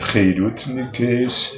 خیروت میتز